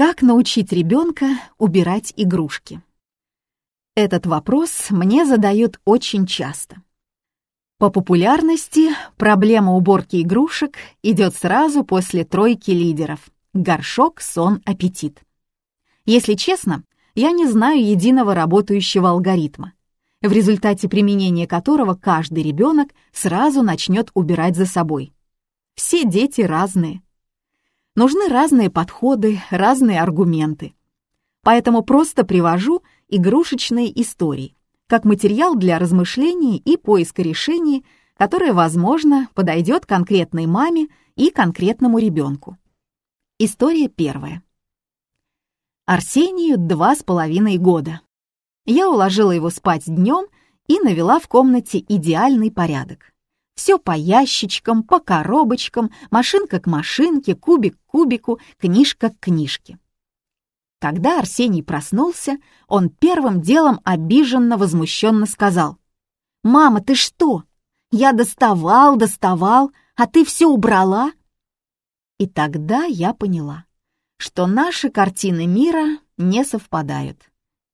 Как научить ребенка убирать игрушки? Этот вопрос мне задают очень часто. По популярности проблема уборки игрушек идет сразу после тройки лидеров — горшок, сон, аппетит. Если честно, я не знаю единого работающего алгоритма, в результате применения которого каждый ребенок сразу начнет убирать за собой. Все дети разные. Нужны разные подходы, разные аргументы. Поэтому просто привожу игрушечные истории, как материал для размышлений и поиска решений, которое, возможно, подойдет конкретной маме и конкретному ребенку. История первая. Арсению два с половиной года. Я уложила его спать днем и навела в комнате идеальный порядок. Все по ящичкам, по коробочкам, машинка к машинке, кубик к кубику, книжка к книжке. Когда Арсений проснулся, он первым делом обиженно возмущенно сказал. «Мама, ты что? Я доставал, доставал, а ты все убрала?» И тогда я поняла, что наши картины мира не совпадают.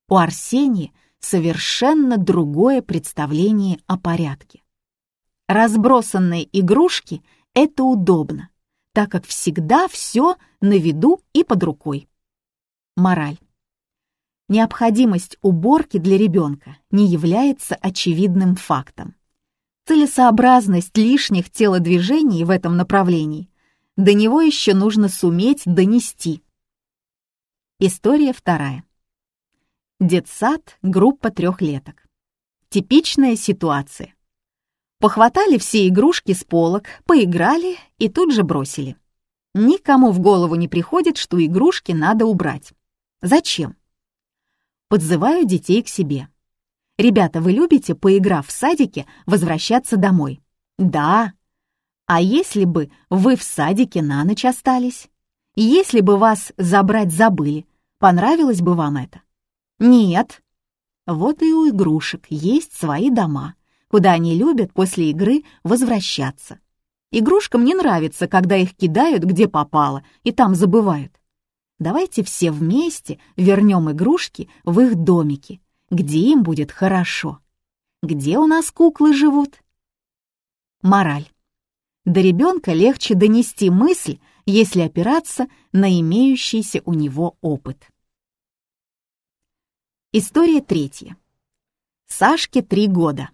У Арсения совершенно другое представление о порядке. Разбросанные игрушки — это удобно, так как всегда все на виду и под рукой. Мораль. Необходимость уборки для ребенка не является очевидным фактом. Целесообразность лишних телодвижений в этом направлении до него еще нужно суметь донести. История вторая. Детсад, группа трехлеток. Типичная ситуация. Похватали все игрушки с полок, поиграли и тут же бросили. Никому в голову не приходит, что игрушки надо убрать. Зачем? Подзываю детей к себе. Ребята, вы любите, поиграв в садике, возвращаться домой? Да. А если бы вы в садике на ночь остались? Если бы вас забрать забыли, понравилось бы вам это? Нет. Вот и у игрушек есть свои дома куда они любят после игры возвращаться. Игрушкам не нравится, когда их кидают где попало и там забывают. Давайте все вместе вернем игрушки в их домики, где им будет хорошо. Где у нас куклы живут? Мораль. До ребенка легче донести мысль, если опираться на имеющийся у него опыт. История третья. Сашке три года.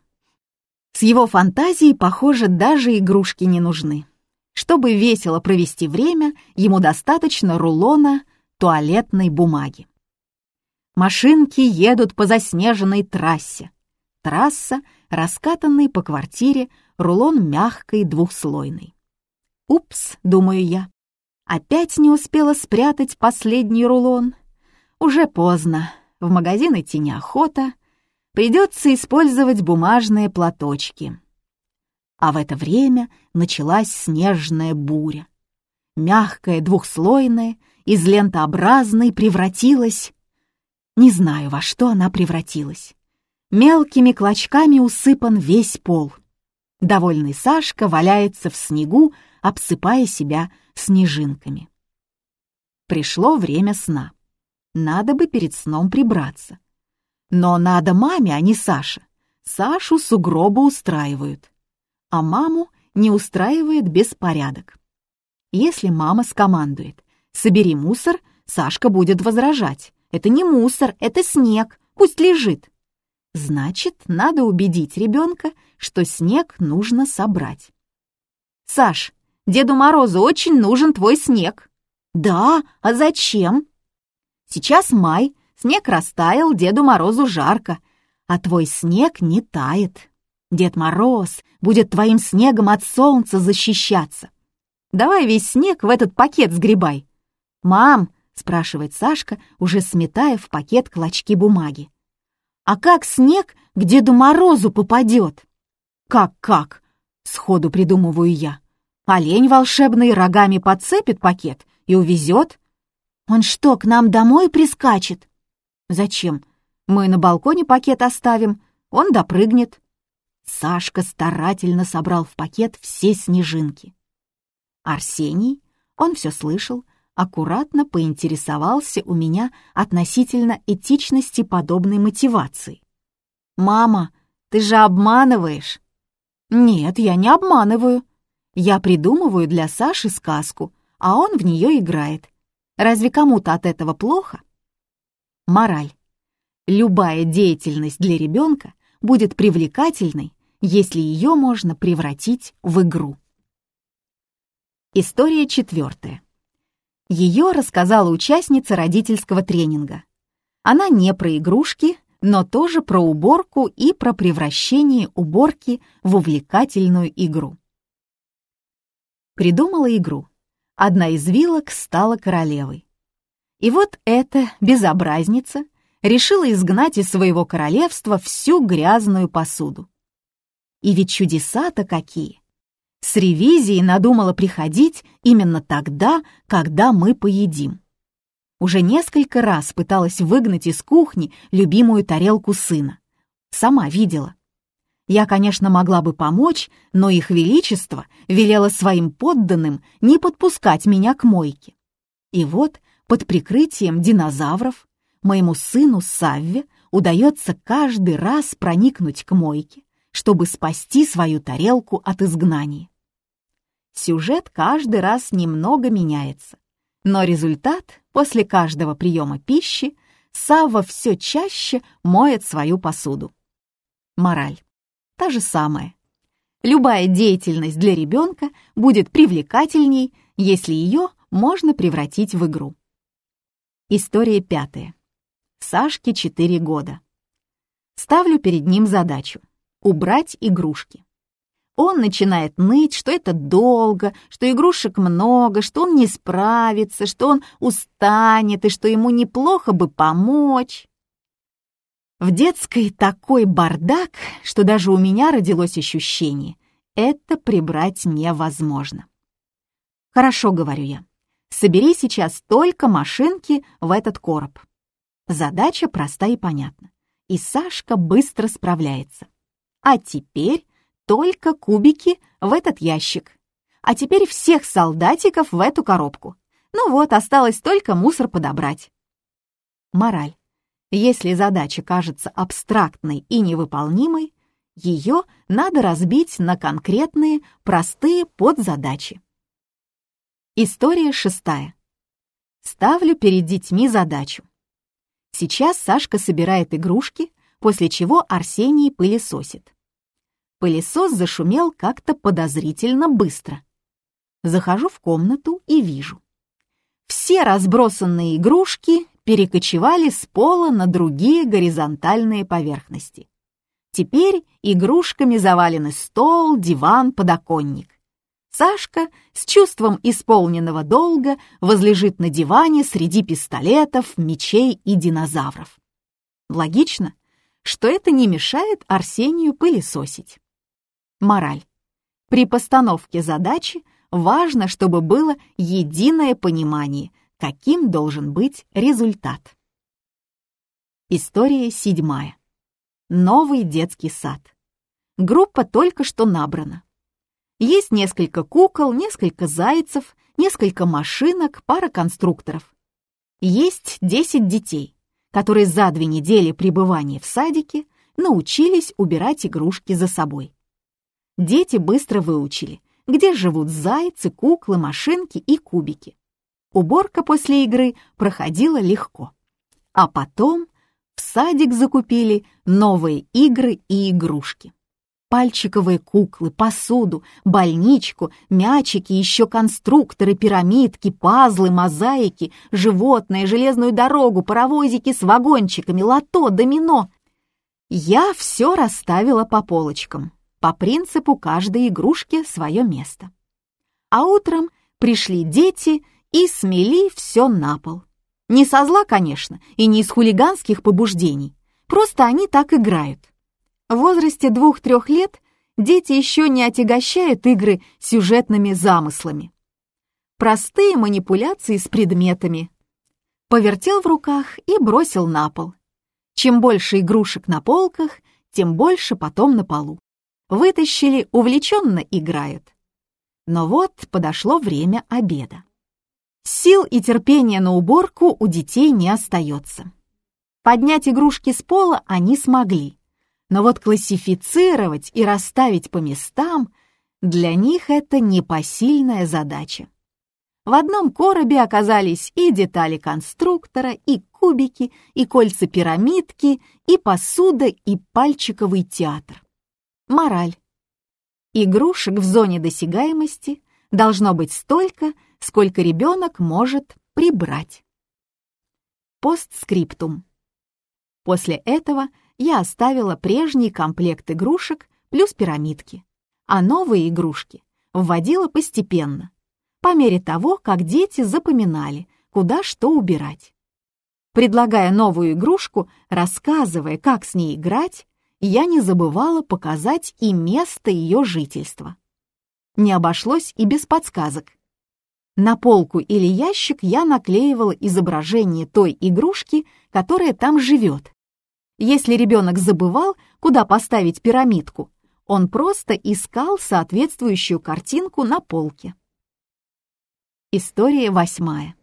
С его фантазией, похоже, даже игрушки не нужны. Чтобы весело провести время, ему достаточно рулона туалетной бумаги. Машинки едут по заснеженной трассе. Трасса, раскатанный по квартире, рулон мягкой двухслойный. «Упс», — думаю я, — опять не успела спрятать последний рулон. Уже поздно, в магазин идти неохота, Придется использовать бумажные платочки. А в это время началась снежная буря. Мягкая, двухслойная, из лентообразной превратилась... Не знаю, во что она превратилась. Мелкими клочками усыпан весь пол. Довольный Сашка валяется в снегу, обсыпая себя снежинками. Пришло время сна. Надо бы перед сном прибраться. Но надо маме, а не Саше. Сашу сугробы устраивают, а маму не устраивает беспорядок. Если мама скомандует «собери мусор», Сашка будет возражать. «Это не мусор, это снег, пусть лежит». Значит, надо убедить ребенка, что снег нужно собрать. «Саш, Деду Морозу очень нужен твой снег». «Да, а зачем?» «Сейчас май, Снег растаял, Деду Морозу жарко, а твой снег не тает. Дед Мороз будет твоим снегом от солнца защищаться. Давай весь снег в этот пакет сгребай. «Мам», — спрашивает Сашка, уже сметая в пакет клочки бумаги. «А как снег к Деду Морозу попадет?» «Как-как?» — сходу придумываю я. «Олень волшебный рогами подцепит пакет и увезет. Он что, к нам домой прискачет?» «Зачем? Мы на балконе пакет оставим, он допрыгнет». Сашка старательно собрал в пакет все снежинки. Арсений, он все слышал, аккуратно поинтересовался у меня относительно этичности подобной мотивации. «Мама, ты же обманываешь!» «Нет, я не обманываю. Я придумываю для Саши сказку, а он в нее играет. Разве кому-то от этого плохо?» Мораль. Любая деятельность для ребенка будет привлекательной, если ее можно превратить в игру. История четвертая. Ее рассказала участница родительского тренинга. Она не про игрушки, но тоже про уборку и про превращение уборки в увлекательную игру. Придумала игру. Одна из вилок стала королевой. И вот эта безобразница решила изгнать из своего королевства всю грязную посуду. И ведь чудеса-то какие! С ревизией надумала приходить именно тогда, когда мы поедим. Уже несколько раз пыталась выгнать из кухни любимую тарелку сына. Сама видела. Я, конечно, могла бы помочь, но их величество велело своим подданным не подпускать меня к мойке. И вот, под прикрытием динозавров, моему сыну Савве удается каждый раз проникнуть к мойке, чтобы спасти свою тарелку от изгнания. Сюжет каждый раз немного меняется, но результат после каждого приема пищи Сава все чаще моет свою посуду. Мораль. Та же самая. Любая деятельность для ребенка будет привлекательней, если ее можно превратить в игру. История пятая. Сашке 4 года. Ставлю перед ним задачу — убрать игрушки. Он начинает ныть, что это долго, что игрушек много, что он не справится, что он устанет и что ему неплохо бы помочь. В детской такой бардак, что даже у меня родилось ощущение, это прибрать невозможно. «Хорошо», — говорю я, — «собери сейчас только машинки в этот короб». Задача проста и понятна, и Сашка быстро справляется. А теперь только кубики в этот ящик. А теперь всех солдатиков в эту коробку. Ну вот, осталось только мусор подобрать. Мораль. Если задача кажется абстрактной и невыполнимой, ее надо разбить на конкретные, простые подзадачи. История шестая. Ставлю перед детьми задачу. Сейчас Сашка собирает игрушки, после чего Арсений пылесосит. Пылесос зашумел как-то подозрительно быстро. Захожу в комнату и вижу. Все разбросанные игрушки перекочевали с пола на другие горизонтальные поверхности. Теперь игрушками завалены стол, диван, подоконник. Сашка с чувством исполненного долга возлежит на диване среди пистолетов, мечей и динозавров. Логично, что это не мешает Арсению пылесосить. Мораль. При постановке задачи важно, чтобы было единое понимание, каким должен быть результат. История седьмая. Новый детский сад. Группа только что набрана. Есть несколько кукол, несколько зайцев, несколько машинок, пара конструкторов. Есть 10 детей, которые за две недели пребывания в садике научились убирать игрушки за собой дети быстро выучили, где живут зайцы, куклы, машинки и кубики. Уборка после игры проходила легко. А потом в садик закупили новые игры и игрушки. Пальчиковые куклы, посуду, больничку, мячики, еще конструкторы, пирамидки, пазлы, мозаики, животные, железную дорогу, паровозики с вагончиками, лото, домино. Я все расставила по полочкам, по принципу каждой игрушки свое место. А утром пришли дети и смели все на пол. Не со зла, конечно, и не из хулиганских побуждений. Просто они так играют. В возрасте двух-трех лет дети еще не отягощают игры сюжетными замыслами. Простые манипуляции с предметами. Повертел в руках и бросил на пол. Чем больше игрушек на полках, тем больше потом на полу вытащили, увлеченно играют. Но вот подошло время обеда. Сил и терпения на уборку у детей не остается. Поднять игрушки с пола они смогли, но вот классифицировать и расставить по местам для них это непосильная задача. В одном коробе оказались и детали конструктора, и кубики, и кольца пирамидки, и посуда, и пальчиковый театр. Мораль. Игрушек в зоне досягаемости должно быть столько, сколько ребенок может прибрать. Постскриптум. После этого я оставила прежний комплект игрушек плюс пирамидки, а новые игрушки вводила постепенно, по мере того, как дети запоминали, куда что убирать. Предлагая новую игрушку, рассказывая, как с ней играть, я не забывала показать и место ее жительства. Не обошлось и без подсказок. На полку или ящик я наклеивала изображение той игрушки, которая там живет. Если ребенок забывал, куда поставить пирамидку, он просто искал соответствующую картинку на полке. История восьмая.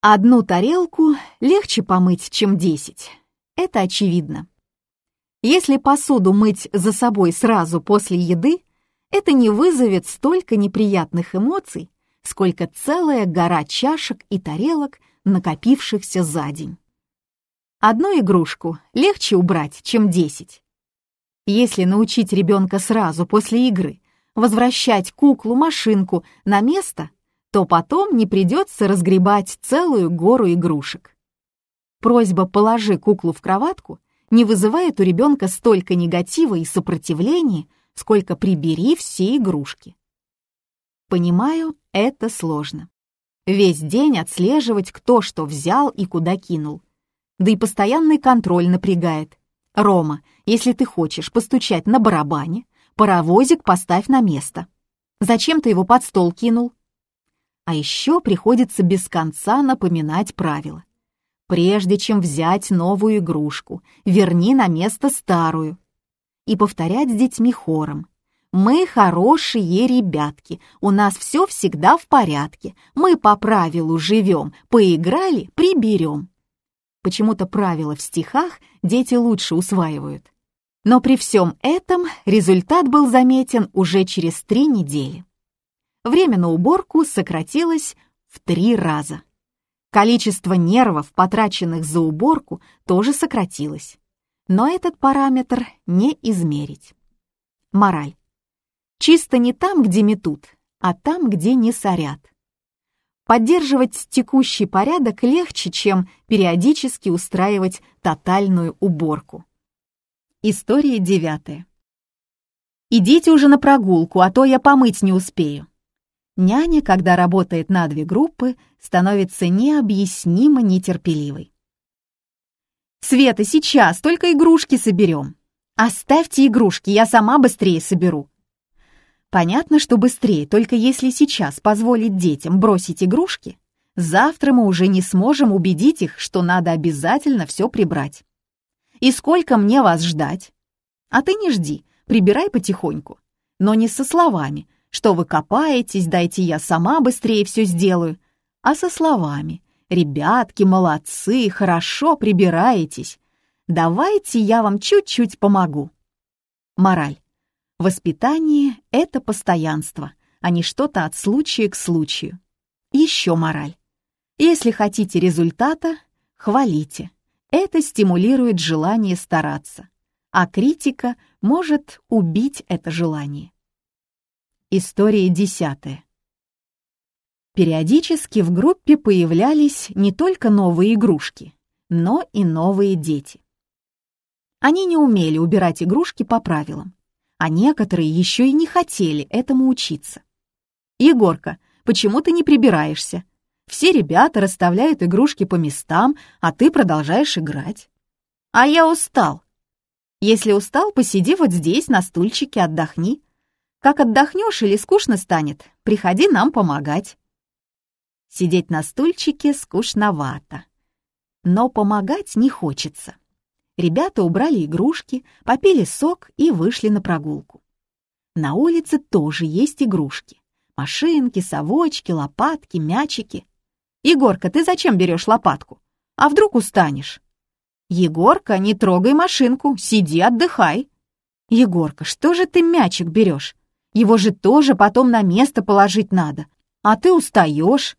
Одну тарелку легче помыть, чем десять. Это очевидно. Если посуду мыть за собой сразу после еды, это не вызовет столько неприятных эмоций, сколько целая гора чашек и тарелок, накопившихся за день. Одну игрушку легче убрать, чем десять. Если научить ребенка сразу после игры возвращать куклу-машинку на место, то потом не придется разгребать целую гору игрушек. Просьба «положи куклу в кроватку» не вызывает у ребенка столько негатива и сопротивления, сколько «прибери все игрушки». Понимаю, это сложно. Весь день отслеживать, кто что взял и куда кинул. Да и постоянный контроль напрягает. Рома, если ты хочешь постучать на барабане, паровозик поставь на место. Зачем ты его под стол кинул? А еще приходится без конца напоминать правила. Прежде чем взять новую игрушку, верни на место старую. И повторять с детьми хором. Мы хорошие ребятки, у нас все всегда в порядке, мы по правилу живем, поиграли, приберем. Почему-то правила в стихах дети лучше усваивают. Но при всем этом результат был заметен уже через три недели время на уборку сократилось в три раза. Количество нервов, потраченных за уборку, тоже сократилось. Но этот параметр не измерить. Мораль. Чисто не там, где метут, а там, где не сорят. Поддерживать текущий порядок легче, чем периодически устраивать тотальную уборку. История девятая. «Идите уже на прогулку, а то я помыть не успею». Няня, когда работает на две группы, становится необъяснимо нетерпеливой. «Света, сейчас, только игрушки соберем. Оставьте игрушки, я сама быстрее соберу». Понятно, что быстрее, только если сейчас позволить детям бросить игрушки, завтра мы уже не сможем убедить их, что надо обязательно все прибрать. И сколько мне вас ждать? А ты не жди, прибирай потихоньку, но не со словами – что вы копаетесь, дайте я сама быстрее все сделаю, а со словами «Ребятки, молодцы, хорошо прибираетесь, давайте я вам чуть-чуть помогу». Мораль. Воспитание — это постоянство, а не что-то от случая к случаю. Еще мораль. Если хотите результата, хвалите. Это стимулирует желание стараться, а критика может убить это желание. История десятая. Периодически в группе появлялись не только новые игрушки, но и новые дети. Они не умели убирать игрушки по правилам, а некоторые еще и не хотели этому учиться. «Егорка, почему ты не прибираешься? Все ребята расставляют игрушки по местам, а ты продолжаешь играть». «А я устал». «Если устал, посиди вот здесь, на стульчике, отдохни», как отдохнешь или скучно станет, приходи нам помогать. Сидеть на стульчике скучновато. Но помогать не хочется. Ребята убрали игрушки, попили сок и вышли на прогулку. На улице тоже есть игрушки. Машинки, совочки, лопатки, мячики. Егорка, ты зачем берешь лопатку? А вдруг устанешь? Егорка, не трогай машинку, сиди, отдыхай. Егорка, что же ты мячик берешь? Его же тоже потом на место положить надо. А ты устаешь.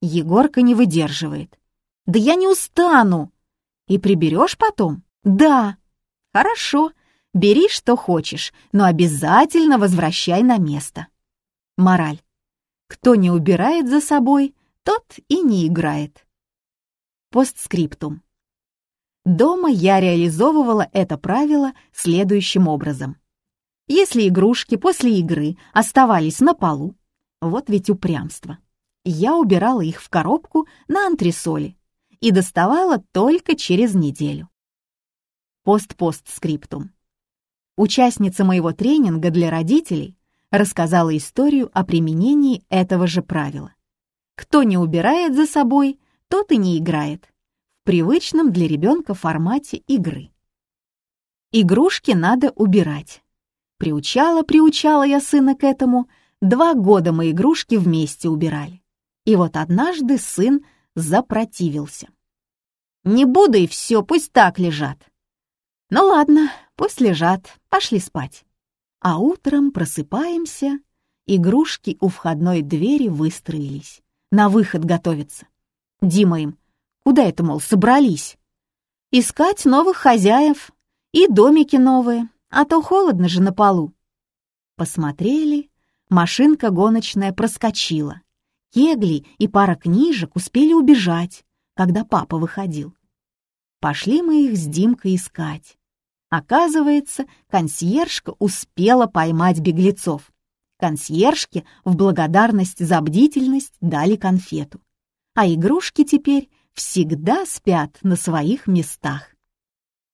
Егорка не выдерживает. Да я не устану. И приберешь потом? Да. Хорошо, бери что хочешь, но обязательно возвращай на место. Мораль. Кто не убирает за собой, тот и не играет. Постскриптум. Дома я реализовывала это правило следующим образом. Если игрушки после игры оставались на полу, вот ведь упрямство, я убирала их в коробку на антресоли и доставала только через неделю. Пост-постскриптум. Участница моего тренинга для родителей рассказала историю о применении этого же правила. Кто не убирает за собой, тот и не играет. В привычном для ребенка формате игры. Игрушки надо убирать. Приучала, приучала я сына к этому. Два года мы игрушки вместе убирали. И вот однажды сын запротивился. «Не буду и все, пусть так лежат». «Ну ладно, пусть лежат, пошли спать». А утром просыпаемся, игрушки у входной двери выстроились, на выход готовятся. Дима им, куда это, мол, собрались? Искать новых хозяев и домики новые, а то холодно же на полу. Посмотрели, машинка гоночная проскочила. Кегли и пара книжек успели убежать, когда папа выходил. Пошли мы их с Димкой искать. Оказывается, консьержка успела поймать беглецов. Консьержке в благодарность за бдительность дали конфету. А игрушки теперь всегда спят на своих местах.